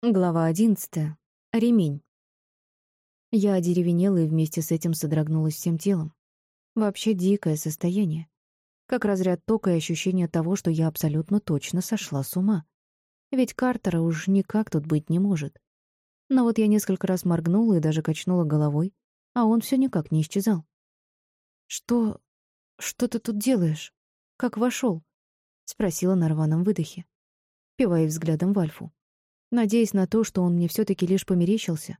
Глава одиннадцатая. Ремень. Я одеревенела и вместе с этим содрогнулась всем телом. Вообще дикое состояние. Как разряд тока и ощущение того, что я абсолютно точно сошла с ума. Ведь Картера уж никак тут быть не может. Но вот я несколько раз моргнула и даже качнула головой, а он все никак не исчезал. «Что... что ты тут делаешь? Как вошел? спросила на рваном выдохе, пивая взглядом в Альфу надеясь на то, что он мне все таки лишь померещился,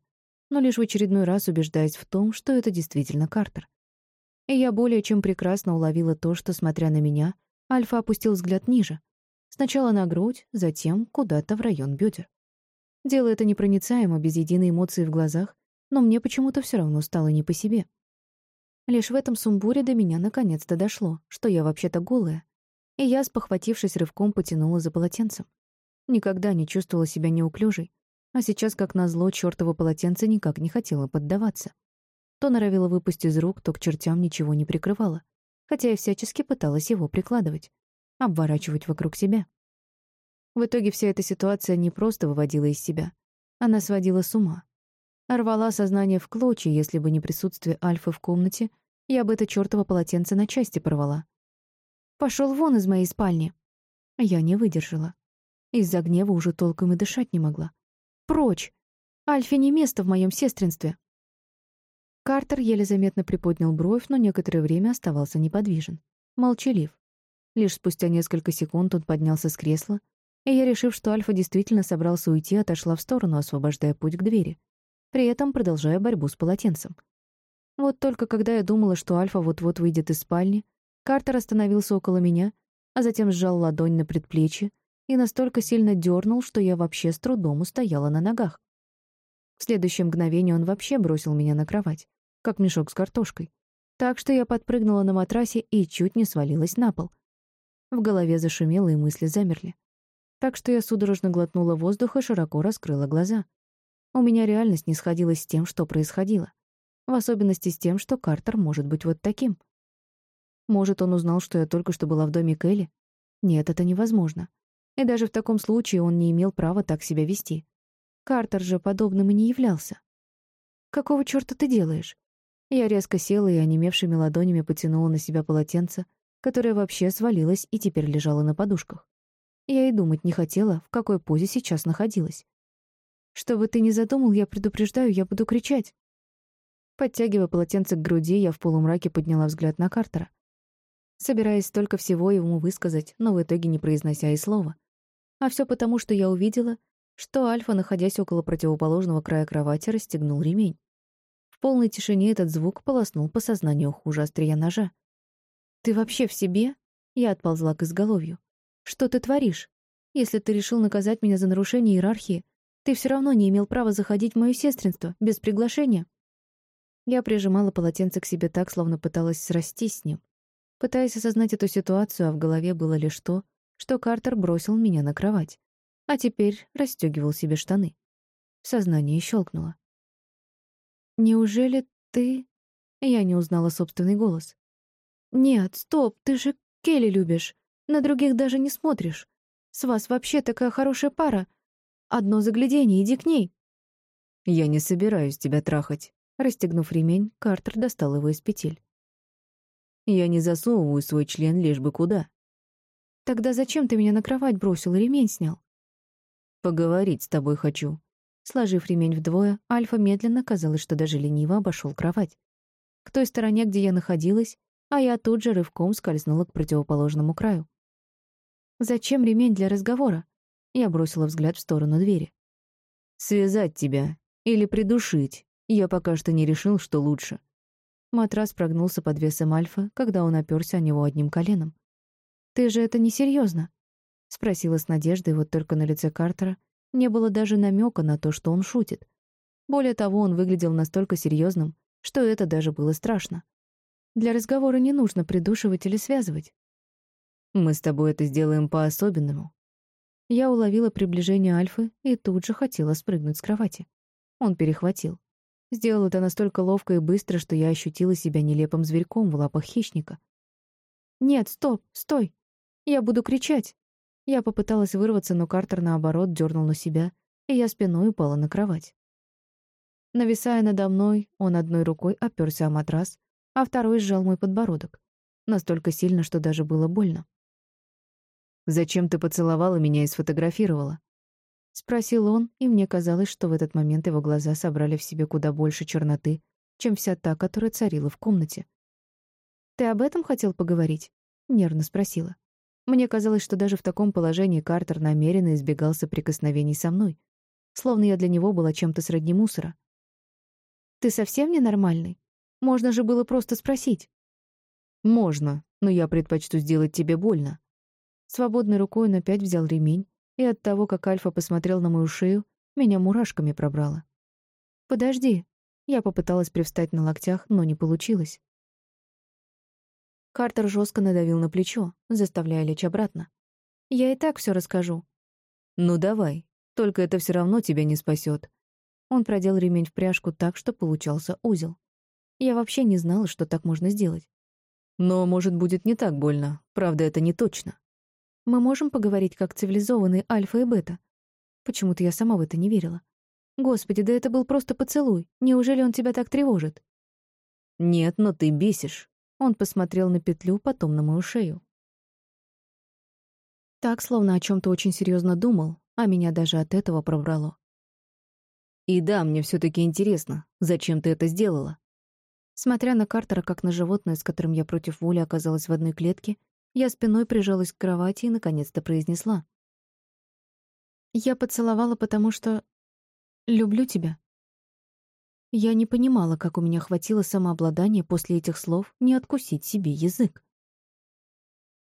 но лишь в очередной раз убеждаясь в том, что это действительно Картер. И я более чем прекрасно уловила то, что, смотря на меня, Альфа опустил взгляд ниже. Сначала на грудь, затем куда-то в район бедер. Дело это непроницаемо, без единой эмоции в глазах, но мне почему-то все равно стало не по себе. Лишь в этом сумбуре до меня наконец-то дошло, что я вообще-то голая, и я, спохватившись рывком, потянула за полотенцем. Никогда не чувствовала себя неуклюжей, а сейчас, как назло, чёртово полотенце никак не хотело поддаваться. То норовила выпустить из рук, то к чертям ничего не прикрывала, хотя я всячески пыталась его прикладывать, обворачивать вокруг себя. В итоге вся эта ситуация не просто выводила из себя, она сводила с ума. Рвала сознание в клочья, если бы не присутствие Альфы в комнате, я бы это чёртово полотенце на части порвала. Пошел вон из моей спальни. Я не выдержала. Из-за гнева уже толком и дышать не могла. «Прочь! Альфе не место в моем сестринстве!» Картер еле заметно приподнял бровь, но некоторое время оставался неподвижен. Молчалив. Лишь спустя несколько секунд он поднялся с кресла, и я, решив, что Альфа действительно собрался уйти, отошла в сторону, освобождая путь к двери, при этом продолжая борьбу с полотенцем. Вот только когда я думала, что Альфа вот-вот выйдет из спальни, Картер остановился около меня, а затем сжал ладонь на предплечье, и настолько сильно дернул, что я вообще с трудом устояла на ногах. В следующее мгновение он вообще бросил меня на кровать, как мешок с картошкой. Так что я подпрыгнула на матрасе и чуть не свалилась на пол. В голове зашумело, и мысли замерли. Так что я судорожно глотнула воздух и широко раскрыла глаза. У меня реальность не сходилась с тем, что происходило. В особенности с тем, что Картер может быть вот таким. Может, он узнал, что я только что была в доме Келли? Нет, это невозможно. И даже в таком случае он не имел права так себя вести. Картер же подобным и не являлся. «Какого чёрта ты делаешь?» Я резко села и онемевшими ладонями потянула на себя полотенце, которое вообще свалилось и теперь лежало на подушках. Я и думать не хотела, в какой позе сейчас находилась. «Что бы ты ни задумал, я предупреждаю, я буду кричать». Подтягивая полотенце к груди, я в полумраке подняла взгляд на Картера, собираясь столько всего ему высказать, но в итоге не произнося и слова. А все потому, что я увидела, что Альфа, находясь около противоположного края кровати, расстегнул ремень. В полной тишине этот звук полоснул по сознанию хуже острия ножа. «Ты вообще в себе?» Я отползла к изголовью. «Что ты творишь? Если ты решил наказать меня за нарушение иерархии, ты все равно не имел права заходить в мое сестринство, без приглашения». Я прижимала полотенце к себе так, словно пыталась срастись с ним. Пытаясь осознать эту ситуацию, а в голове было лишь то, что Картер бросил меня на кровать, а теперь расстегивал себе штаны. В сознании щелкнуло. «Неужели ты...» Я не узнала собственный голос. «Нет, стоп, ты же Келли любишь. На других даже не смотришь. С вас вообще такая хорошая пара. Одно заглядение, иди к ней». «Я не собираюсь тебя трахать». Расстегнув ремень, Картер достал его из петель. «Я не засовываю свой член лишь бы куда. Тогда зачем ты меня на кровать бросил и ремень снял? Поговорить с тобой хочу. Сложив ремень вдвое, Альфа медленно, казалось, что даже лениво обошел кровать. К той стороне, где я находилась, а я тут же рывком скользнула к противоположному краю. «Зачем ремень для разговора?» Я бросила взгляд в сторону двери. «Связать тебя или придушить. Я пока что не решил, что лучше». Матрас прогнулся под весом Альфа, когда он оперся о него одним коленом. «Ты же это несерьезно?» — спросила с надеждой, вот только на лице Картера не было даже намека на то, что он шутит. Более того, он выглядел настолько серьезным, что это даже было страшно. Для разговора не нужно придушивать или связывать. «Мы с тобой это сделаем по-особенному». Я уловила приближение Альфы и тут же хотела спрыгнуть с кровати. Он перехватил. Сделал это настолько ловко и быстро, что я ощутила себя нелепым зверьком в лапах хищника. «Нет, стоп, стой!» Я буду кричать. Я попыталась вырваться, но Картер, наоборот, дернул на себя, и я спиной упала на кровать. Нависая надо мной, он одной рукой оперся о матрас, а второй сжал мой подбородок. Настолько сильно, что даже было больно. «Зачем ты поцеловала меня и сфотографировала?» Спросил он, и мне казалось, что в этот момент его глаза собрали в себе куда больше черноты, чем вся та, которая царила в комнате. «Ты об этом хотел поговорить?» — нервно спросила. Мне казалось, что даже в таком положении Картер намеренно избегал соприкосновений со мной, словно я для него была чем-то сродни мусора. «Ты совсем ненормальный? Можно же было просто спросить». «Можно, но я предпочту сделать тебе больно». Свободной рукой он опять взял ремень, и от того, как Альфа посмотрел на мою шею, меня мурашками пробрало. «Подожди». Я попыталась привстать на локтях, но не получилось. Картер жестко надавил на плечо, заставляя лечь обратно. «Я и так все расскажу». «Ну давай, только это все равно тебя не спасет. Он продел ремень в пряжку так, что получался узел. Я вообще не знала, что так можно сделать. Но, может, будет не так больно. Правда, это не точно. Мы можем поговорить как цивилизованные альфа и бета. Почему-то я сама в это не верила. Господи, да это был просто поцелуй. Неужели он тебя так тревожит? Нет, но ты бесишь. Он посмотрел на петлю, потом на мою шею. Так, словно о чем то очень серьезно думал, а меня даже от этого пробрало. И да, мне все таки интересно, зачем ты это сделала? Смотря на Картера как на животное, с которым я против воли оказалась в одной клетке, я спиной прижалась к кровати и наконец-то произнесла. «Я поцеловала, потому что... люблю тебя». Я не понимала, как у меня хватило самообладания после этих слов не откусить себе язык.